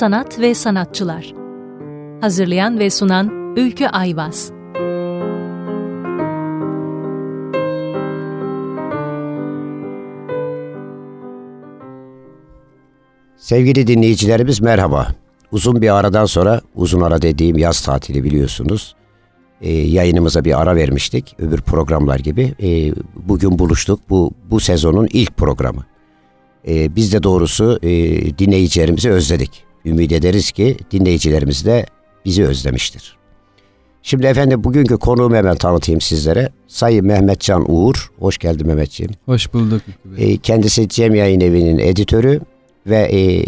Sanat ve Sanatçılar Hazırlayan ve sunan Ülkü Ayvaz Sevgili dinleyicilerimiz merhaba. Uzun bir aradan sonra, uzun ara dediğim yaz tatili biliyorsunuz. E, yayınımıza bir ara vermiştik, öbür programlar gibi. E, bugün buluştuk, bu, bu sezonun ilk programı. E, biz de doğrusu e, dinleyicilerimizi özledik. Ümit ederiz ki dinleyicilerimiz de bizi özlemiştir. Şimdi efendim bugünkü konuğumu hemen tanıtayım sizlere. Sayın Mehmetcan Uğur. Hoş geldin Mehmetciğim. Hoş bulduk. E, kendisi Cem Yayın Evi'nin editörü ve e,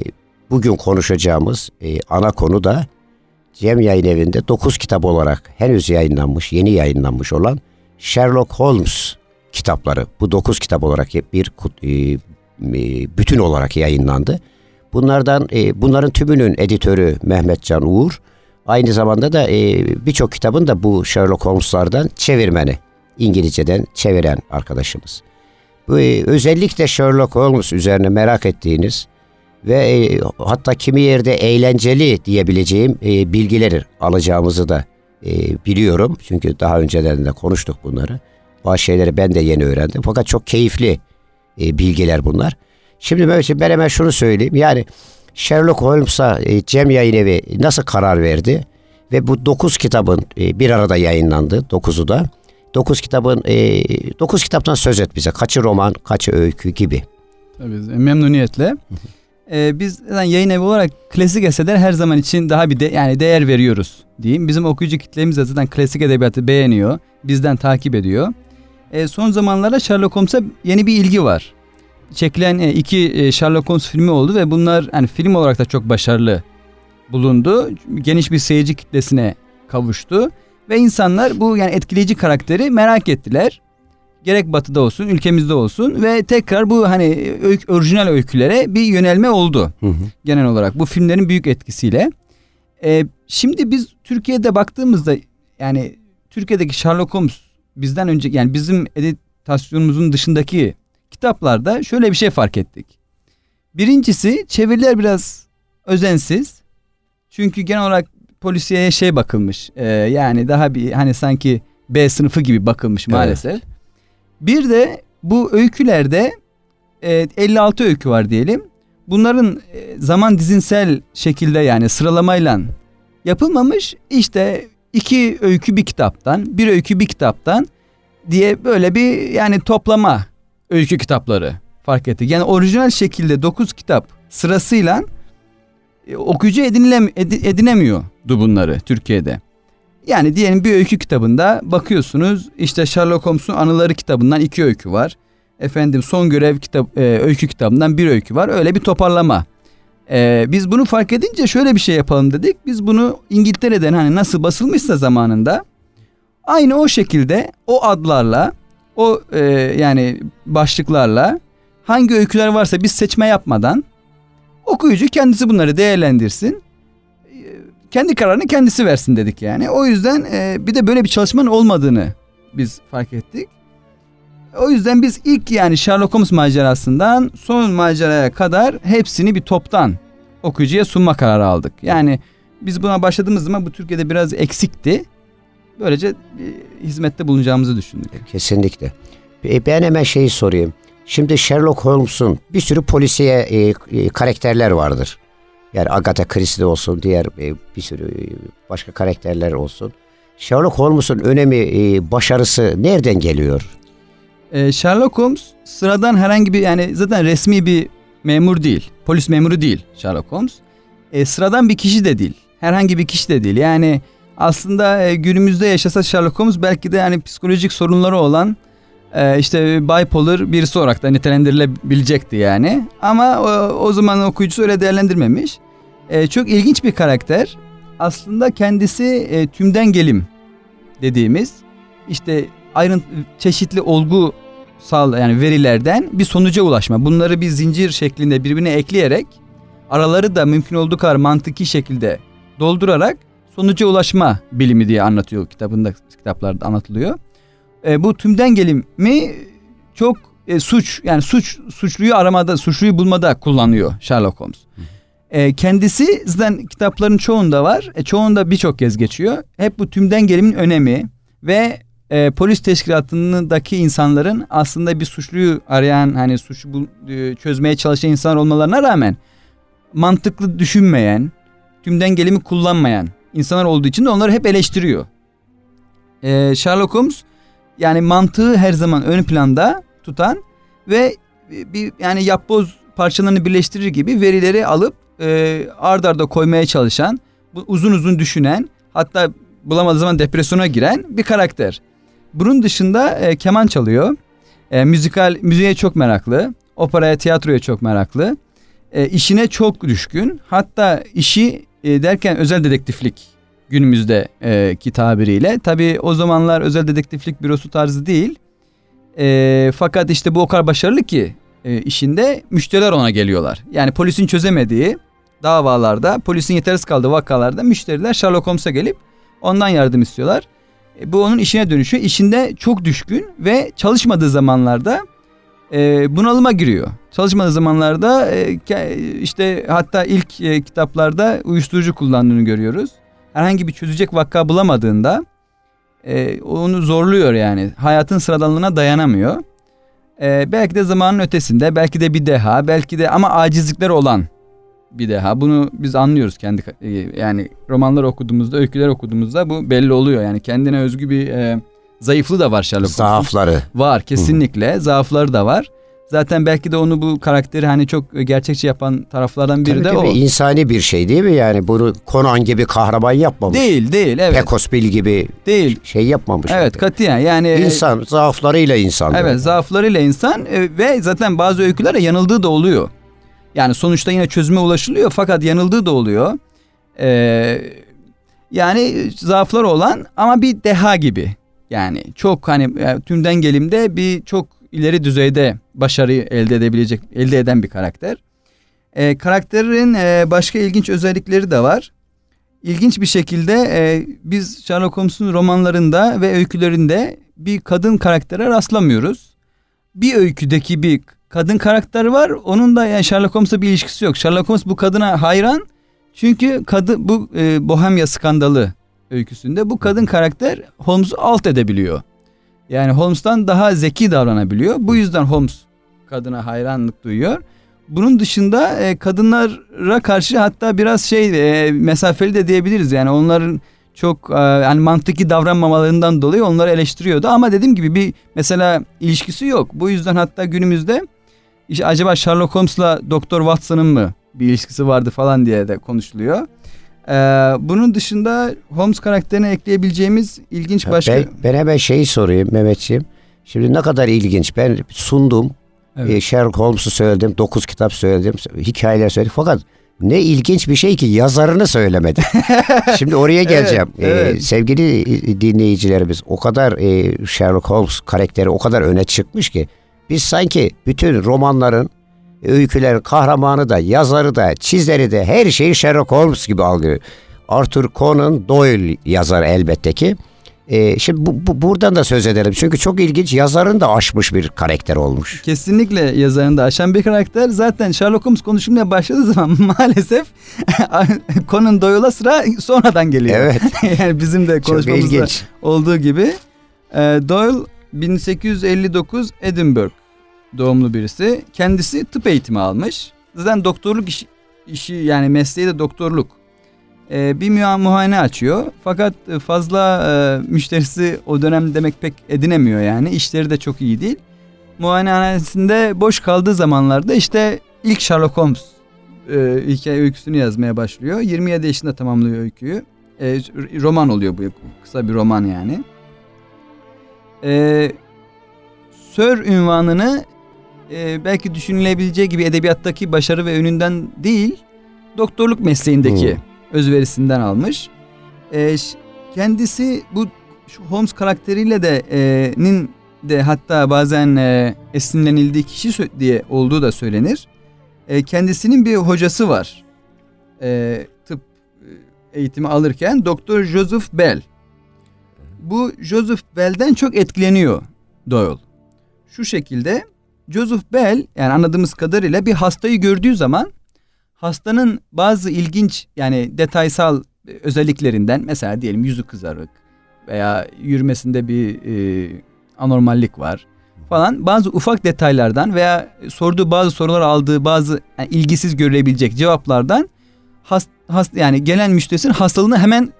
bugün konuşacağımız e, ana konu da Cem Yayın Evi'nde 9 kitap olarak henüz yayınlanmış, yeni yayınlanmış olan Sherlock Holmes kitapları. Bu 9 kitap olarak bir bütün olarak yayınlandı. Bunlardan e, bunların tümünün editörü Mehmet Can Uğur. Aynı zamanda da e, birçok kitabın da bu Sherlock Holmes'lardan çevirmeni, İngilizceden çeviren arkadaşımız. Bu e, özellikle Sherlock Holmes üzerine merak ettiğiniz ve e, hatta kimi yerde eğlenceli diyebileceğim e, bilgileri alacağımızı da e, biliyorum. Çünkü daha önceden de konuştuk bunları. Bazı şeyleri ben de yeni öğrendim. Fakat çok keyifli e, bilgiler bunlar. Şimdi Mehmetciğim ben hemen şunu söyleyeyim. Yani Sherlock Holmes'a e, Cem Yayın Evi nasıl karar verdi? Ve bu dokuz kitabın e, bir arada yayınlandı. Dokuzu da. Dokuz kitabın, e, dokuz kitaptan söz et bize. Kaçı roman, kaçı öykü gibi. Tabii memnuniyetle. Ee, biz yani yayın evi olarak klasik eserler her zaman için daha bir de, yani değer veriyoruz diyeyim. Bizim okuyucu kitlemiz de zaten klasik edebiyatı beğeniyor. Bizden takip ediyor. Ee, son zamanlarda Sherlock Holmes'a yeni bir ilgi var. Çekilen e, iki e, Sherlock Holmes filmi oldu ve bunlar yani film olarak da çok başarılı bulundu. Geniş bir seyirci kitlesine kavuştu ve insanlar bu yani etkileyici karakteri merak ettiler gerek batıda olsun ülkemizde olsun ve tekrar bu hani öykü, orijinal öykülere bir yönelme oldu hı hı. genel olarak bu filmlerin büyük etkisiyle. Ee, şimdi biz Türkiye'de baktığımızda yani Türkiye'deki Sherlock Holmes bizden önce yani bizim editasyonumuzun dışındaki kitaplarda şöyle bir şey fark ettik. Birincisi çeviriler biraz özensiz. Çünkü genel olarak polisiye şey bakılmış. E, yani daha bir hani sanki B sınıfı gibi bakılmış maalesef. Evet. Bir de bu öykülerde e, 56 öykü var diyelim. Bunların e, zaman dizinsel şekilde yani sıralamayla yapılmamış. İşte iki öykü bir kitaptan, bir öykü bir kitaptan diye böyle bir yani toplama öykü kitapları fark ettik. Yani orijinal şekilde 9 kitap sırasıyla e, okuyucu edinilem, edinemiyordu bunları Türkiye'de. Yani diyelim bir öykü kitabında bakıyorsunuz işte Sherlock Holmes'un anıları kitabından iki öykü var. Efendim son görev kitap, e, öykü kitabından bir öykü var. Öyle bir toparlama. E, biz bunu fark edince şöyle bir şey yapalım dedik. Biz bunu İngiltere'den hani nasıl basılmışsa zamanında aynı o şekilde o adlarla o e, yani başlıklarla hangi öyküler varsa biz seçme yapmadan okuyucu kendisi bunları değerlendirsin kendi kararını kendisi versin dedik yani. O yüzden e, bir de böyle bir çalışmanın olmadığını biz fark ettik. O yüzden biz ilk yani Sherlock Holmes macerasından son maceraya kadar hepsini bir toptan okuyucuya sunma kararı aldık. Yani biz buna başladığımız zaman bu Türkiye'de biraz eksikti. Böylece e, hizmette bulunacağımızı düşündük. Kesinlikle. Ben hemen şeyi sorayım. Şimdi Sherlock Holmes'un bir sürü polisiye e, e, karakterler vardır. Yani Agatha Christie olsun, diğer e, bir sürü e, başka karakterler olsun. Sherlock Holmes'un önemi, e, başarısı nereden geliyor? Sherlock Holmes sıradan herhangi bir yani zaten resmi bir memur değil. Polis memuru değil Sherlock Holmes. sıradan bir kişi de değil. Herhangi bir kişi de değil. Yani aslında günümüzde yaşasa Sherlock Holmes belki de yani psikolojik sorunları olan işte bipolar birisi olarak da nitelendirilebilecekti yani. Ama o, o zaman okuyucusu öyle değerlendirmemiş. E, çok ilginç bir karakter. Aslında kendisi e, tümden gelim dediğimiz işte ayrıntı çeşitli olgu sağ yani verilerden bir sonuca ulaşma. Bunları bir zincir şeklinde birbirine ekleyerek araları da mümkün olduğu kadar mantıki şekilde doldurarak sonuca ulaşma bilimi diye anlatıyor kitabında kitaplarda anlatılıyor. E, bu tümden gelimi çok e, suç yani suç suçluyu aramada suçluyu bulmada kullanıyor Sherlock Holmes. Hı. E, kendisi zaten kitapların çoğunda var. E, çoğunda birçok kez geçiyor. Hep bu tümden gelimin önemi ve e, polis teşkilatındaki insanların aslında bir suçluyu arayan hani suçu bul, e, çözmeye çalışan insanlar olmalarına rağmen mantıklı düşünmeyen, tümden gelimi kullanmayan insanlar olduğu için de onları hep eleştiriyor. E, Sherlock Holmes yani mantığı her zaman ön planda tutan ve bir yani yapboz parçalarını birleştirir gibi verileri alıp e, ard arda koymaya çalışan, bu, uzun uzun düşünen, hatta bulamadığı zaman depresyona giren bir karakter. Bunun dışında e, keman çalıyor. E, müzikal müziğe çok meraklı. Operaya, tiyatroya çok meraklı. E, işine çok düşkün. Hatta işi e, derken özel dedektiflik günümüzde e, ki tabiriyle. Tabii o zamanlar özel dedektiflik bürosu tarzı değil. E, fakat işte bu o kadar başarılı ki e, işinde müşteriler ona geliyorlar. Yani polisin çözemediği davalarda, polisin yetersiz kaldığı vakalarda müşteriler Sherlock Holmes'a gelip ondan yardım istiyorlar. E, bu onun işine dönüşüyor. İşinde çok düşkün ve çalışmadığı zamanlarda e, bunalıma giriyor. Çalışmadığı zamanlarda e, işte hatta ilk e, kitaplarda uyuşturucu kullandığını görüyoruz. Herhangi bir çözecek vaka bulamadığında e, onu zorluyor yani. Hayatın sıradanlığına dayanamıyor. E, belki de zamanın ötesinde, belki de bir deha, belki de ama acizlikler olan bir deha. Bunu biz anlıyoruz kendi e, yani romanlar okuduğumuzda, öyküler okuduğumuzda bu belli oluyor. Yani kendine özgü bir e, zayıflığı da var Sherlock Holmes'un. Zaafları. Var kesinlikle. Hı. Zaafları da var. Zaten belki de onu bu karakteri hani çok gerçekçi yapan taraflardan biri tabii, de tabii, o. insani bir şey değil mi yani? Bunu Conan gibi kahraman yapmamış. Değil değil evet. Pekosbil gibi değil. şey yapmamış. Evet katiyen yani. İnsan zaaflarıyla insan. Evet zaaflarıyla insan e, ve zaten bazı öykülere yanıldığı da oluyor. Yani sonuçta yine çözüme ulaşılıyor fakat yanıldığı da oluyor. Ee, yani zaaflar olan ama bir deha gibi. Yani çok hani e, tümden gelimde bir çok ileri düzeyde başarıyı elde edebilecek, elde eden bir karakter. Ee, karakterin e, başka ilginç özellikleri de var. İlginç bir şekilde e, biz Sherlock Holmes'un romanlarında ve öykülerinde bir kadın karaktere rastlamıyoruz. Bir öyküdeki bir kadın karakter var. Onun da yani Sherlock Holmes'la bir ilişkisi yok. Sherlock Holmes bu kadına hayran. Çünkü kadın bu e, Bohemia skandalı öyküsünde bu kadın karakter Holmes'u alt edebiliyor. Yani Holmes'tan daha zeki davranabiliyor. Bu yüzden Holmes kadına hayranlık duyuyor. Bunun dışında e, kadınlara karşı hatta biraz şey e, mesafeli de diyebiliriz. Yani onların çok e, yani mantıki davranmamalarından dolayı onları eleştiriyordu. Ama dediğim gibi bir mesela ilişkisi yok. Bu yüzden hatta günümüzde işte acaba Sherlock Holmes'la Doktor Watson'ın mı bir ilişkisi vardı falan diye de konuşuluyor. Ee, bunun dışında Holmes karakterine ekleyebileceğimiz ilginç başka... Ben, ben hemen şeyi sorayım Mehmetciğim. Şimdi ne kadar ilginç. Ben sundum. Evet. Ee, Sherlock Holmes'u söyledim. Dokuz kitap söyledim. Hikayeler söyledim. Fakat ne ilginç bir şey ki yazarını söylemedi. Şimdi oraya geleceğim. evet, evet. Ee, sevgili dinleyicilerimiz o kadar e, Sherlock Holmes karakteri o kadar öne çıkmış ki biz sanki bütün romanların, öykülerin kahramanı da, yazarı da, çizeri de her şeyi Sherlock Holmes gibi algılıyor. Arthur Conan Doyle yazar elbette ki. Ee, şimdi bu, bu, buradan da söz edelim. Çünkü çok ilginç yazarın da aşmış bir karakter olmuş. Kesinlikle yazarın da aşan bir karakter. Zaten Sherlock Holmes konuşulmaya başladığı zaman maalesef Conan Doyle'a sıra sonradan geliyor. Evet. yani bizim de konuşmamızda olduğu gibi. Ee, Doyle 1859 Edinburgh doğumlu birisi. Kendisi tıp eğitimi almış. Zaten doktorluk işi, işi yani mesleği de doktorluk. Ee, bir muayene açıyor. Fakat fazla e, müşterisi o dönem demek pek edinemiyor yani. İşleri de çok iyi değil. Muayenehanesinde boş kaldığı zamanlarda işte ilk Sherlock Holmes e, hikaye öyküsünü yazmaya başlıyor. 27 yaşında tamamlıyor öyküyü. E, roman oluyor bu kısa bir roman yani. E, Sir ünvanını e, belki düşünülebileceği gibi edebiyattaki başarı ve önünden değil, doktorluk mesleğindeki hmm. özverisinden almış. E, kendisi bu Holmes karakteriyle de e, nin de hatta bazen e, esinlenildiği kişi diye olduğu da söylenir. E, kendisinin bir hocası var. E, tıp eğitimi alırken Doktor Joseph Bell. Bu Joseph Bell'den çok etkileniyor Doyle. Şu şekilde Joseph Bell yani anladığımız kadarıyla bir hastayı gördüğü zaman hastanın bazı ilginç yani detaysal özelliklerinden mesela diyelim yüzü kızarık veya yürümesinde bir e, anormallik var falan bazı ufak detaylardan veya sorduğu bazı sorular aldığı bazı yani ilgisiz görülebilecek cevaplardan hast, hast yani gelen müşterisinin hastalığını hemen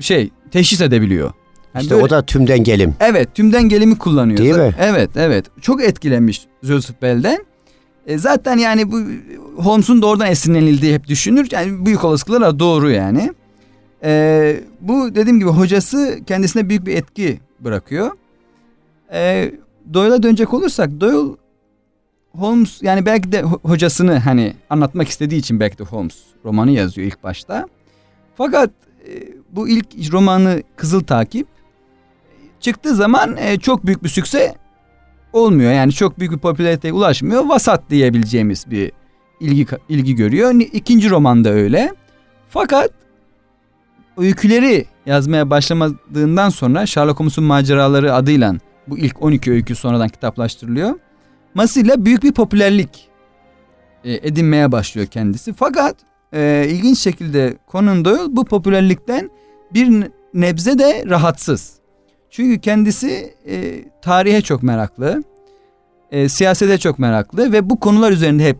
şey teşhis edebiliyor. Yani işte böyle, o da tümden gelim. Evet tümden gelimi kullanıyor. Değil mi? Evet evet. Çok etkilenmiş Joseph Bell'den. E, zaten yani bu Holmes'un doğrudan esinlenildiği hep düşünür. Yani büyük olasılıkla doğru yani. E, bu dediğim gibi hocası kendisine büyük bir etki bırakıyor. E, Doyle'a dönecek olursak Doyle Holmes yani belki de hocasını hani anlatmak istediği için belki de Holmes romanı yazıyor ilk başta. Fakat e, bu ilk romanı Kızıl Takip çıktığı zaman e, çok büyük bir sükse olmuyor. Yani çok büyük bir popülariteye ulaşmıyor. Vasat diyebileceğimiz bir ilgi ilgi görüyor. İkinci romanda öyle. Fakat öyküleri yazmaya başlamadığından sonra Sherlock Holmes'un maceraları adıyla bu ilk 12 öykü sonradan kitaplaştırılıyor. Masıyla büyük bir popülerlik e, edinmeye başlıyor kendisi. Fakat e, ilginç şekilde Conan Doyle bu popülerlikten bir nebze de rahatsız. Çünkü kendisi e, tarihe çok meraklı, e, siyasete çok meraklı ve bu konular üzerinde hep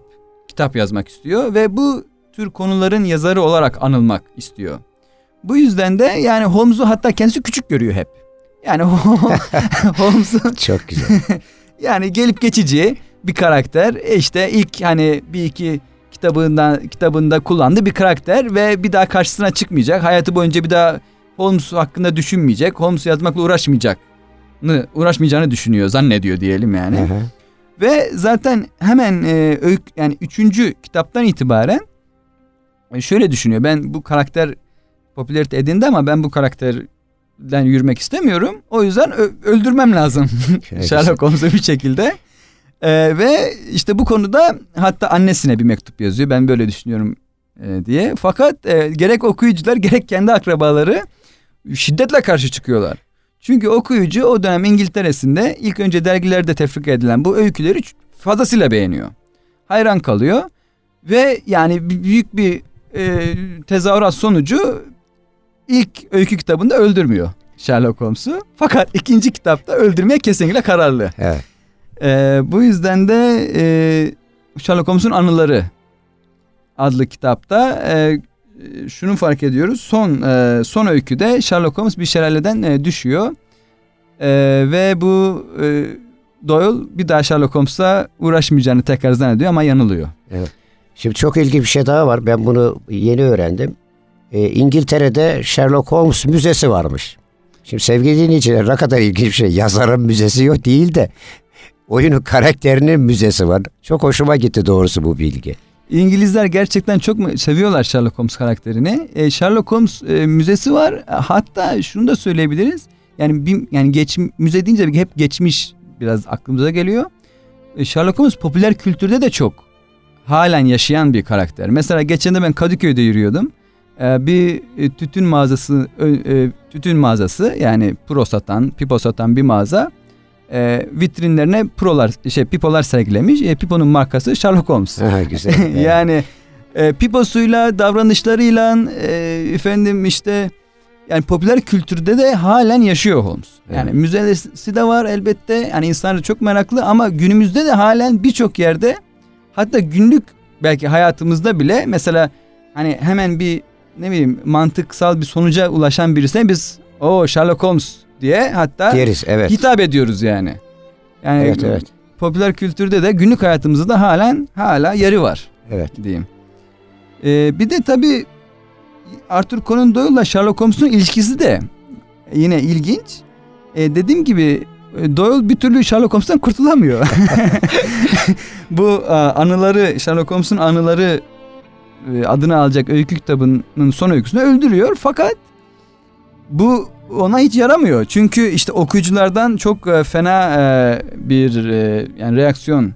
kitap yazmak istiyor ve bu tür konuların yazarı olarak anılmak istiyor. Bu yüzden de yani Holmes'u hatta kendisi küçük görüyor hep. Yani Holmes'u çok güzel. yani gelip geçici bir karakter. E işte ilk hani bir iki kitabından kitabında kullandığı bir karakter ve bir daha karşısına çıkmayacak. Hayatı boyunca bir daha Holmes hakkında düşünmeyecek. Holmes yazmakla uğraşmayacak. Uğraşmayacağını düşünüyor, zannediyor diyelim yani. Hı hı. Ve zaten hemen e, öykü, yani üçüncü kitaptan itibaren e, şöyle düşünüyor. Ben bu karakter popülarite edindi ama ben bu karakterden yürümek istemiyorum. O yüzden öldürmem lazım Sherlock Holmes'u bir şekilde. Ee, ve işte bu konuda hatta annesine bir mektup yazıyor. Ben böyle düşünüyorum e, diye. Fakat e, gerek okuyucular gerek kendi akrabaları şiddetle karşı çıkıyorlar. Çünkü okuyucu o dönem İngiltere'sinde ilk önce dergilerde tefrika edilen bu öyküleri fazlasıyla beğeniyor. Hayran kalıyor ve yani büyük bir e, tezahürat sonucu ilk öykü kitabında öldürmüyor Sherlock Holmes'u. Fakat ikinci kitapta öldürmeye kesinlikle kararlı. Evet. E, bu yüzden de e, Sherlock Holmes'un anıları adlı kitapta e, şunu fark ediyoruz. Son e, son öyküde Sherlock Holmes bir şelaleden e, düşüyor. E, ve bu e, Doyle bir daha Sherlock Holmes'la uğraşmayacağını tekrar zannediyor ama yanılıyor. Evet. Şimdi çok ilginç bir şey daha var. Ben bunu yeni öğrendim. E, İngiltere'de Sherlock Holmes müzesi varmış. Şimdi sevgili dinleyiciler ne kadar ilginç bir şey. Yazarın müzesi yok değil de oyunun karakterinin müzesi var. Çok hoşuma gitti doğrusu bu bilgi. İngilizler gerçekten çok seviyorlar Sherlock Holmes karakterini. E, Sherlock Holmes e, müzesi var. Hatta şunu da söyleyebiliriz. Yani bir, yani geç müze deyince hep geçmiş biraz aklımıza geliyor. E, Sherlock Holmes popüler kültürde de çok halen yaşayan bir karakter. Mesela geçen de ben Kadıköy'de yürüyordum. E, bir e, tütün mağazası e, tütün mağazası yani pro satan, pipo satan bir mağaza e, vitrinlerine prolar şey pipolar sergilemiş. E, piponun markası Sherlock Holmes. Ha, güzel. yani e, piposuyla, davranışlarıyla e, efendim işte yani popüler kültürde de halen yaşıyor Holmes. Yani evet. müzesi de var elbette. Yani insanlar çok meraklı ama günümüzde de halen birçok yerde hatta günlük belki hayatımızda bile mesela hani hemen bir ne bileyim mantıksal bir sonuca ulaşan birisine biz o Sherlock Holmes diye hatta Deriz, evet. hitap ediyoruz yani. Yani evet, evet. popüler kültürde de günlük hayatımızda da halen hala yeri var. Evet. Diyeyim. Ee, bir de tabii Arthur Conan Doyle'la Sherlock Holmes'un ilişkisi de yine ilginç. Ee, dediğim gibi e, Doyle bir türlü Sherlock Holmes'tan kurtulamıyor. Bu anıları Sherlock Holmes'un anıları e, adını alacak öykü kitabının son öyküsünü öldürüyor. Fakat bu ona hiç yaramıyor. Çünkü işte okuyuculardan çok e, fena e, bir e, yani reaksiyon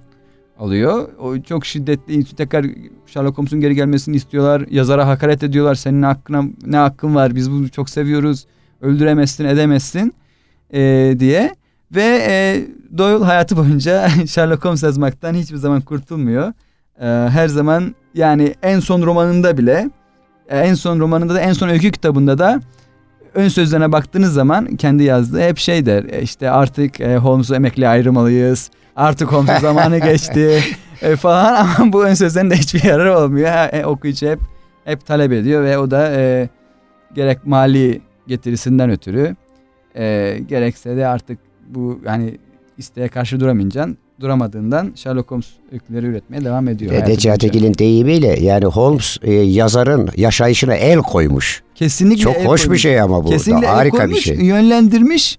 alıyor. O çok şiddetli tekrar Sherlock Holmes'un geri gelmesini istiyorlar. Yazara hakaret ediyorlar. Senin hakkına ne hakkın var? Biz bunu çok seviyoruz. Öldüremezsin, edemezsin e, diye. Ve e, Doyle hayatı boyunca Sherlock Holmes yazmaktan hiçbir zaman kurtulmuyor. E, her zaman Yani en son romanında bile en son romanında da en son öykü kitabında da ön sözlerine baktığınız zaman kendi yazdığı hep şey der. e, işte artık e, Holmes'u emekli ayırmalıyız. Artık Holmes'un zamanı geçti e, falan ama bu ön sözlerin de hiçbir yararı olmuyor. E, okuyucu hep hep talep ediyor ve o da e, gerek mali getirisinden ötürü e, gerekse de artık bu yani isteğe karşı duramayacaksın. Duramadığından Sherlock Holmes öyküleri üretmeye devam ediyor. Hayatı Necati boyunca. Gil'in deyimiyle yani Holmes e, yazarın yaşayışına el koymuş. Kesinlikle Çok el hoş bir koymuş. şey ama bu. Kesinlikle el Harika bir koymuş, şey. Yönlendirmiş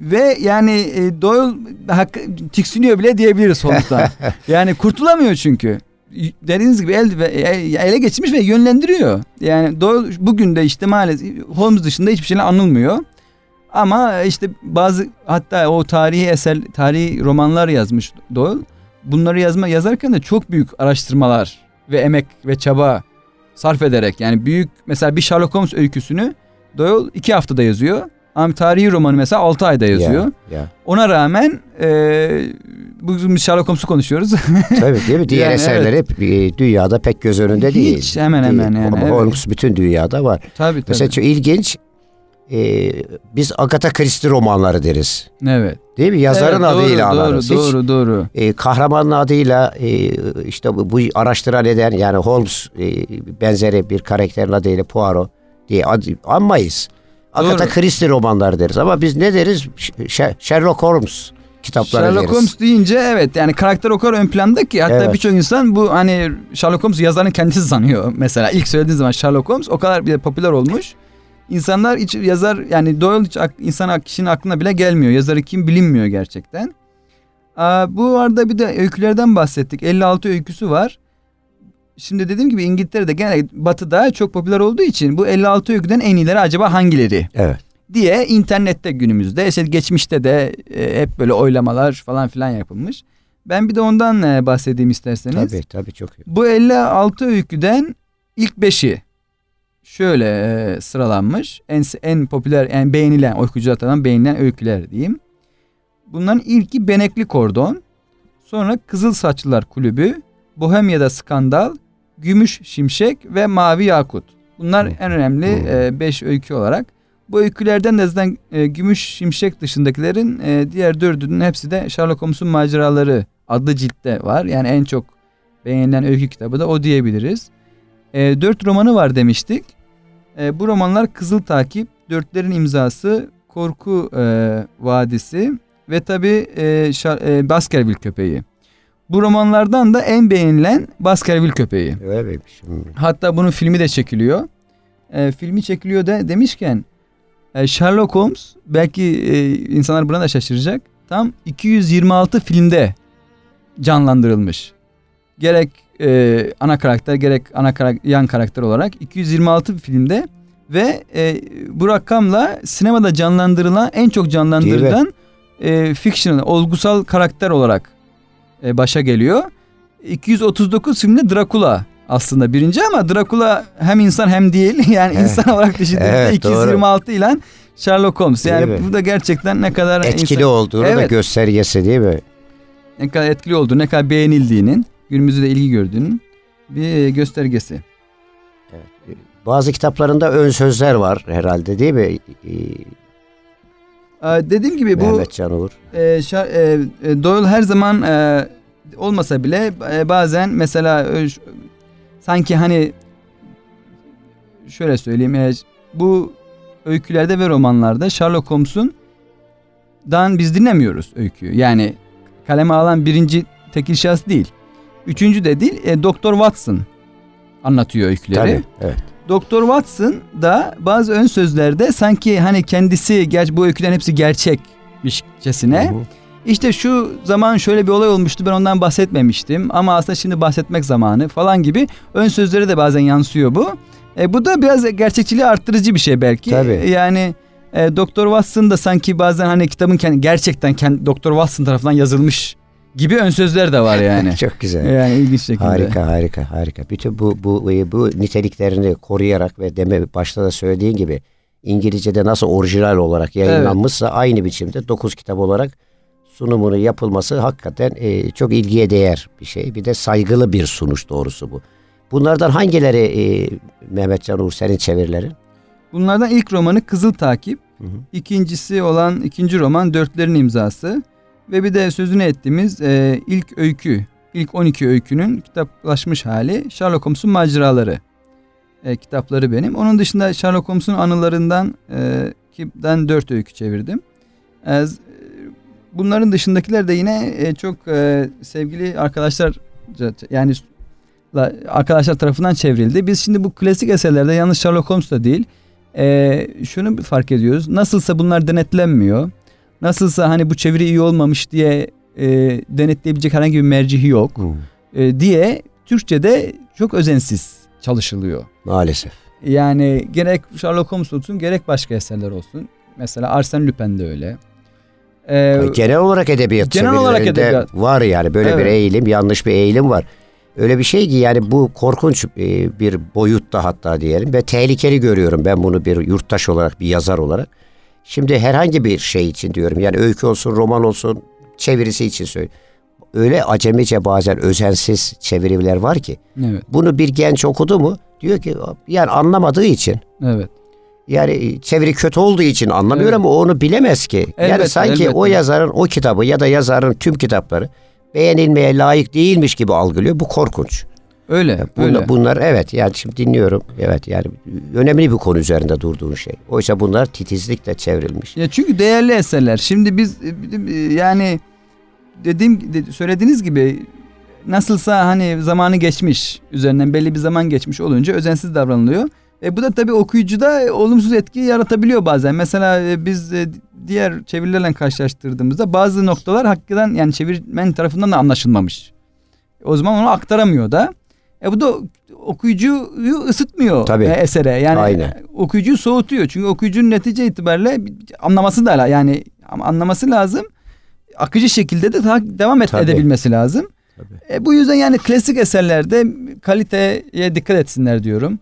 ve yani e, Doyle hakkı, tiksiniyor bile diyebiliriz Holmes'tan. yani kurtulamıyor çünkü. Dediğiniz gibi el, e, ele geçirmiş ve yönlendiriyor. Yani Doyle bugün de işte maalesef Holmes dışında hiçbir şeyle anılmıyor. Ama işte bazı hatta o tarihi eser, tarihi romanlar yazmış Doyle. Bunları yazma yazarken de çok büyük araştırmalar ve emek ve çaba sarf ederek yani büyük mesela bir Sherlock Holmes öyküsünü Doyle iki haftada yazıyor. Ama tarihi romanı mesela altı ayda yazıyor. Ya, ya. Ona rağmen e, bugün biz Sherlock Holmes'u konuşuyoruz. Tabii değil mi? Diğer Yani eserler hep e, dünyada pek göz önünde değil. Hiç hemen hemen Değil. yani. Ama evet. Holmes bütün dünyada var. Tabii tabii. Mesela çok ilginç. E, biz Agatha Christie romanları deriz. evet. Değil mi? Yazarın Evet, doğru, adıyla doğru, anarız. Hiç, Doğru doğru. e, kahramanın adıyla e, işte bu, bu araştıran eden yani Holmes e, benzeri bir karakterin adıyla Poirot diye ad, anmayız. Agatha Doğru. Christie romanları deriz ama biz ne deriz? Ş- Sherlock Holmes kitapları Sherlock deriz. Holmes deyince evet yani karakter o kadar ön planda ki hatta Evet. birçok insan bu hani Sherlock Holmes yazarın kendisi sanıyor mesela ilk söylediği zaman Sherlock Holmes o kadar bir popüler olmuş. İnsanlar hiç yazar yani Doyle hiç ak- insan kişinin aklına bile gelmiyor. Yazarı kim bilinmiyor gerçekten. Aa, bu arada bir de öykülerden bahsettik. 56 öyküsü var. Şimdi dediğim gibi İngiltere'de genel batıda çok popüler olduğu için bu 56 öyküden en iyileri acaba hangileri? Evet. diye internette günümüzde işte geçmişte de e, hep böyle oylamalar falan filan yapılmış. Ben bir de ondan e, bahsedeyim isterseniz. Tabii tabii çok iyi. Bu 56 öyküden ilk 5'i şöyle e, sıralanmış. En en popüler en beğenilen okuyucular tarafından beğenilen öyküler diyeyim. Bunların ilki Benekli Kordon, sonra Kızıl Saçlılar Kulübü, Bohemya'da Skandal, Gümüş Şimşek ve Mavi Yakut. Bunlar Hı. en önemli Hı. 5 öykü olarak. Bu öykülerden de zaten e, Gümüş Şimşek dışındakilerin e, diğer dördünün hepsi de Sherlock Holmes'un maceraları adlı ciltte var. Yani en çok beğenilen öykü kitabı da o diyebiliriz. E, dört romanı var demiştik. E, bu romanlar Kızıl Takip, Dörtlerin İmzası, Korku e, Vadisi ve tabi e, Şa- e, Baskerville Köpeği. Bu romanlardan da en beğenilen Baskerville Köpeği. Miymiş? Hmm. Hatta bunun filmi de çekiliyor. E, filmi çekiliyor da demişken e, Sherlock Holmes belki e, insanlar buna da şaşıracak. Tam 226 filmde canlandırılmış. Gerek e, ana karakter gerek ana karak- yan karakter olarak 226 filmde ve e, bu rakamla sinemada canlandırılan en çok canlandırılan e, fictional, olgusal karakter olarak e, başa geliyor. 239 filmde Dracula aslında birinci ama Dracula hem insan hem değil. Yani Evet. insan olarak düşündüğümüzde Evet, doğru. 226 ile Sherlock Holmes. Değil Yani mi? bu da gerçekten ne kadar Etkili insan- olduğunu da Evet. göstergesi değil mi? ne kadar etkili olduğu, ne kadar beğenildiğinin, günümüzde de ilgi gördüğünün bir göstergesi. Bazı kitaplarında ön sözler var herhalde değil mi? Ee, dediğim gibi bu Mehmet Can Uğur. e, Şa- e, e, Doyle her zaman e, olmasa bile e, bazen mesela e, sanki hani şöyle söyleyeyim e, bu öykülerde ve romanlarda Sherlock Holmes'un dan biz dinlemiyoruz öyküyü. Yani kaleme alan birinci tekil şahıs değil. Üçüncü de değil. E, Doktor Watson anlatıyor öyküleri. Tabii. Evet. Doktor Watson da bazı ön sözlerde sanki hani kendisi gerçi bu öykülerin hepsi gerçekmişçesine Hı hı. işte şu zaman şöyle bir olay olmuştu ben ondan bahsetmemiştim ama aslında şimdi bahsetmek zamanı falan gibi ön sözlere de bazen yansıyor bu. E, bu da biraz gerçekçiliği arttırıcı bir şey belki. Tabii. Yani e, Doktor Watson da sanki bazen hani kitabın kendi, gerçekten kendi Doktor Watson tarafından yazılmış gibi ön sözler de var yani. Çok güzel. yani ilginç şekilde. Harika harika harika. Bütün bu bu bu niteliklerini koruyarak ve deme başta da söylediğin gibi İngilizce'de nasıl orijinal olarak yayınlanmışsa aynı biçimde 9 kitap olarak sunumunu yapılması hakikaten e, çok ilgiye değer bir şey. Bir de saygılı bir sunuş doğrusu bu. Bunlardan hangileri e, Mehmet Can Uğur senin çevirilerin? Bunlardan ilk romanı Kızıl Takip. Hı hı. İkincisi olan ikinci roman Dörtlerin imzası. Ve bir de sözünü ettiğimiz e, ilk öykü, ilk 12 öykünün kitaplaşmış hali Sherlock Holmes'un maceraları. E, kitapları benim. Onun dışında Sherlock Holmes'un anılarından e, ki ben 4 öykü çevirdim. E, bunların dışındakiler de yine e, çok e, sevgili arkadaşlar yani la- arkadaşlar tarafından çevrildi. Biz şimdi bu klasik eserlerde yalnız Sherlock Holmes da değil e, şunu fark ediyoruz. Nasılsa bunlar denetlenmiyor. Nasılsa hani bu çeviri iyi olmamış diye e, denetleyebilecek herhangi bir mercihi yok e, diye Türkçe'de çok özensiz çalışılıyor. Maalesef. Yani gerek Sherlock Holmes olsun gerek başka eserler olsun. Mesela Arsène Lupin de öyle. Ee, Genel olarak edebiyat genel olarak edebiyat. var yani böyle bir Evet. eğilim, yanlış bir eğilim var. Öyle bir şey ki yani bu korkunç e, bir boyutta hatta diyelim ve tehlikeli görüyorum ben bunu bir yurttaş olarak, bir yazar olarak. Şimdi herhangi bir şey için diyorum yani öykü olsun, roman olsun, çevirisi için söylüyorum. Öyle acemice bazen özensiz çeviriler var ki evet, bunu bir genç okudu mu diyor ki yani anlamadığı için evet. yani çeviri kötü olduğu için anlamıyor Evet. ama onu bilemez ki. yani Elbette, sanki elbette. o yazarın o kitabı ya da yazarın tüm kitapları beğenilmeye layık değilmiş gibi algılıyor. Bu korkunç. Öyle, Bunlar, öyle. bunlar evet yani şimdi dinliyorum. Evet yani önemli bir konu üzerinde durduğun şey. Oysa bunlar titizlikle çevrilmiş. Ya çünkü değerli eserler. Şimdi biz e, yani dediğim de- söylediğiniz gibi nasılsa hani zamanı geçmiş üzerinden belli bir zaman geçmiş olunca özensiz davranılıyor. E bu da tabii okuyucuda e, olumsuz etki yaratabiliyor bazen. Mesela e, biz e, diğer çevirilerle karşılaştırdığımızda bazı noktalar hakikaten yani çevirmen tarafından da anlaşılmamış. O zaman onu aktaramıyor da. E bu da okuyucuyu ısıtmıyor Tabii. e, esere. Yani Aynen. okuyucuyu soğutuyor. Çünkü okuyucunun netice itibariyle anlaması da yani anlaması lazım. Akıcı şekilde de devam et, Tabii. edebilmesi lazım. Tabii. E, bu yüzden yani klasik eserlerde kaliteye dikkat etsinler diyorum.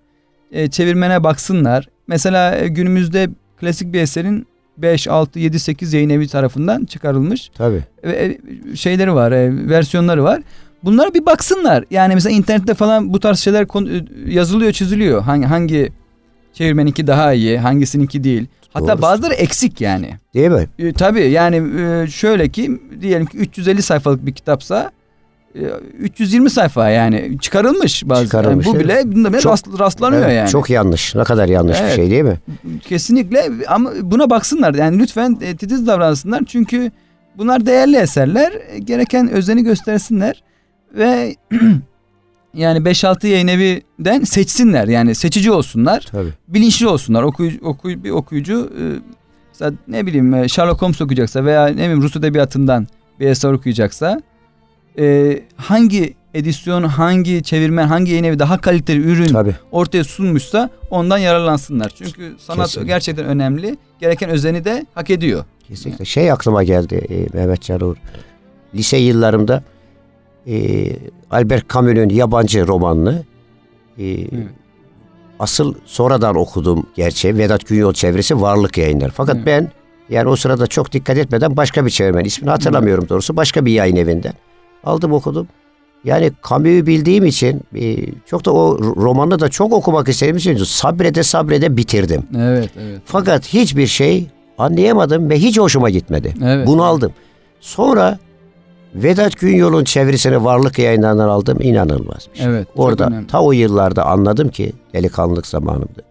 E, çevirmene baksınlar. Mesela e, günümüzde klasik bir eserin 5, 6, 7, 8 yayın evi tarafından çıkarılmış Tabii. e, şeyleri var, e, versiyonları var. Bunlara bir baksınlar. Yani mesela internette falan bu tarz şeyler e, yazılıyor, çiziliyor. Hangi hangi çevirmeninki daha iyi, hangisininki değil. Hatta Doğrusu. bazıları eksik yani. Değil mi? E, tabii yani e, şöyle ki diyelim ki 350 sayfalık bir kitapsa e, 320 sayfa yani çıkarılmış bazı. Çıkarılmış, Yani bu bile bunda Çok- rast- rastlanıyor Evet, yani. Çok yanlış. Ne kadar yanlış bir Evet. şey değil mi? Kesinlikle ama buna baksınlar. Yani lütfen e, titiz davransınlar. Çünkü bunlar değerli eserler. E, Gereken özeni göstersinler ve yani 5-6 yayın evinden seçsinler. Yani seçici olsunlar. Tabii. Bilinçli olsunlar. Okuyucu, okuy, bir okuyucu e, ne bileyim e, Sherlock Holmes okuyacaksa veya ne bileyim Rus edebiyatından bir eser okuyacaksa e, hangi edisyon, hangi çevirmen, hangi yayın evi daha kaliteli ürün Tabii. ortaya sunmuşsa ondan yararlansınlar. Çünkü sanat Kesinlikle. gerçekten önemli. Gereken özeni de hak ediyor. Kesinlikle. Şey aklıma geldi e, Mehmet Can Uğur. Lise yıllarımda e, Albert Camus'un yabancı romanını e, asıl sonradan okudum gerçi Vedat Günyol çevirisi Varlık Yayınları. Fakat Evet. ben yani o sırada çok dikkat etmeden başka bir çevirmen ismini hatırlamıyorum doğrusu başka bir yayın evinden aldım okudum. Yani Camus'u bildiğim için e, çok da o romanı da çok okumak istediğim için sabrede sabrede bitirdim. Evet, evet. Fakat hiçbir şey anlayamadım ve hiç hoşuma gitmedi. Evet. Bunu aldım. Sonra Vedat Günyol'un çevirisini Varlık Yayınlarından aldım. İnanılmaz şey. Evet. Orada önemli. ta o yıllarda anladım ki delikanlılık zamanımdı.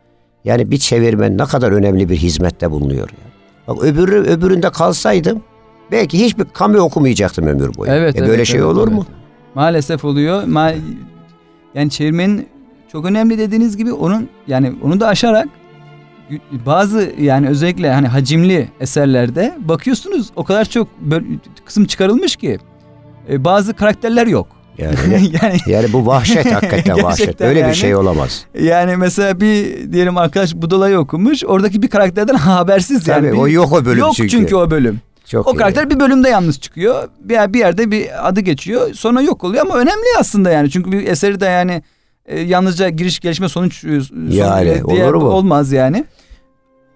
Yani bir çevirmen ne kadar önemli bir hizmette bulunuyor. Yani. Bak öbürü, öbüründe kalsaydım belki hiçbir kamu okumayacaktım ömür boyu. Evet, E böyle evet, şey evet, olur evet. mu? Maalesef oluyor. Ma- yani çevirmenin çok önemli dediğiniz gibi onun yani onu da aşarak bazı yani özellikle hani hacimli eserlerde bakıyorsunuz o kadar çok kısım çıkarılmış ki e, bazı karakterler yok. Yani, yani yani bu vahşet hakikaten vahşet. Öyle yani. bir şey olamaz. yani mesela bir diyelim arkadaş Budala'yı okumuş. Oradaki bir karakterden habersiz yani. Tabii, Bir- o yok o bölüm yok çünkü. çünkü o bölüm. Çok O iyi. karakter bir bölümde yalnız çıkıyor. Bir, bir yerde bir adı geçiyor. Sonra yok oluyor ama önemli aslında yani. Çünkü bir eseri de yani e, yalnızca giriş gelişme sonuç e, son- Yani, diye olur mu? olmaz yani.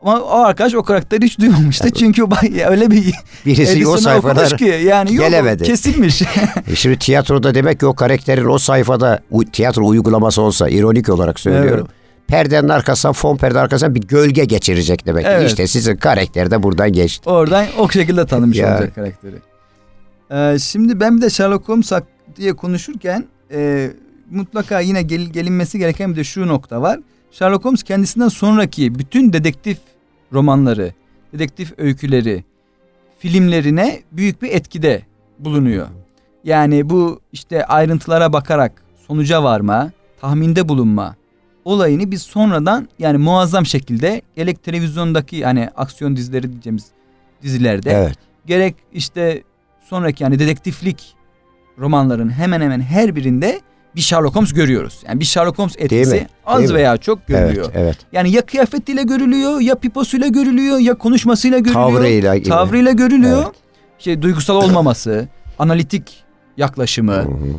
Ama o arkadaş o karakteri hiç duymamıştı. Tabii. Çünkü o öyle bir Birisi o edisyonu sayfada okumuş ki yani yok gelemedi. kesilmiş. E Şimdi tiyatroda demek ki o karakterin o sayfada tiyatro uygulaması olsa ironik olarak söylüyorum. Perdenin arkasından fon perde arkasından bir gölge geçirecek demek. Evet. İşte sizin karakter de buradan geçti. Oradan o şekilde tanımış Ya. olacak karakteri. Ee, şimdi ben bir de Sherlock Holmes diye konuşurken e, mutlaka yine gel- gelinmesi gereken bir de şu nokta var. Sherlock Holmes kendisinden sonraki bütün dedektif romanları, dedektif öyküleri, filmlerine büyük bir etkide bulunuyor. Yani bu işte ayrıntılara bakarak sonuca varma, tahminde bulunma olayını biz sonradan yani muazzam şekilde gerek televizyondaki yani aksiyon dizileri diyeceğimiz dizilerde Evet. gerek işte sonraki yani dedektiflik romanların hemen hemen her birinde bir Sherlock Holmes görüyoruz. Yani bir Sherlock Holmes etkisi mi? az Değil mi? veya çok görülüyor. Evet, evet. Yani ya kıyafetiyle görülüyor, ya piposuyla görülüyor, ya konuşmasıyla görülüyor. Tavrıyla gibi. Tavrıyla görülüyor. Evet. Şey duygusal olmaması, analitik yaklaşımı. Hı hı.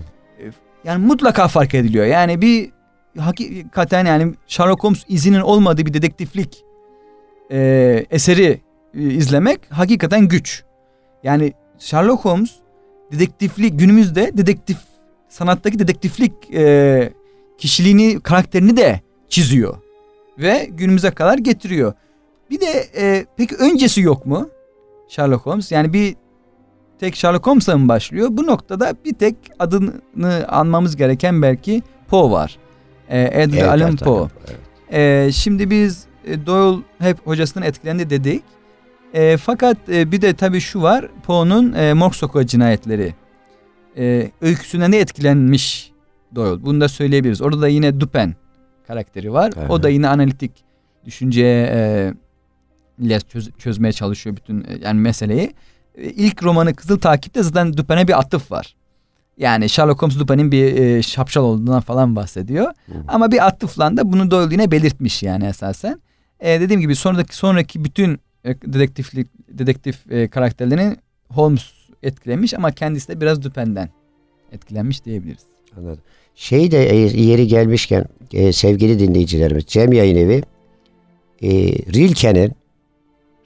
Yani mutlaka fark ediliyor. Yani bir hakikaten yani Sherlock Holmes izinin olmadığı bir dedektiflik e, eseri e, izlemek hakikaten güç. Yani Sherlock Holmes dedektiflik günümüzde dedektif sanattaki dedektiflik e, kişiliğini karakterini de çiziyor ve günümüze kadar getiriyor. Bir de e, peki öncesi yok mu Sherlock Holmes? Yani bir tek Sherlock Holmes'la mı başlıyor? Bu noktada bir tek adını anmamız gereken belki Poe var. E, Edgar Evet, Allan Poe. evet. E, şimdi biz e, Doyle hep hocasından etkilendi dedik. E, fakat e, bir de tabii şu var. Poe'nun e, Morg Sokağı cinayetleri e, öyküsünden de etkilenmiş Doyle. Bunu da söyleyebiliriz. Orada da yine Dupin karakteri var. Aha. O da yine analitik düşünceye e, ile çöz- çözmeye çalışıyor bütün e, yani meseleyi. E, ilk romanı Kızıl Takip'te zaten Dupin'e bir atıf var. Yani Sherlock Holmes Dupin'in bir e, şapşal olduğundan falan bahsediyor. Hı. Ama bir atıfla da bunu Doyle yine belirtmiş yani esasen. E, dediğim gibi sonraki sonraki bütün e, dedektiflik dedektif e, karakterlerini Holmes etkilemiş ama kendisi de biraz Dupin'den etkilenmiş diyebiliriz. Anladım. Şey de yeri gelmişken e, sevgili dinleyicilerimiz Cem Yayın Evi e, Rilke'nin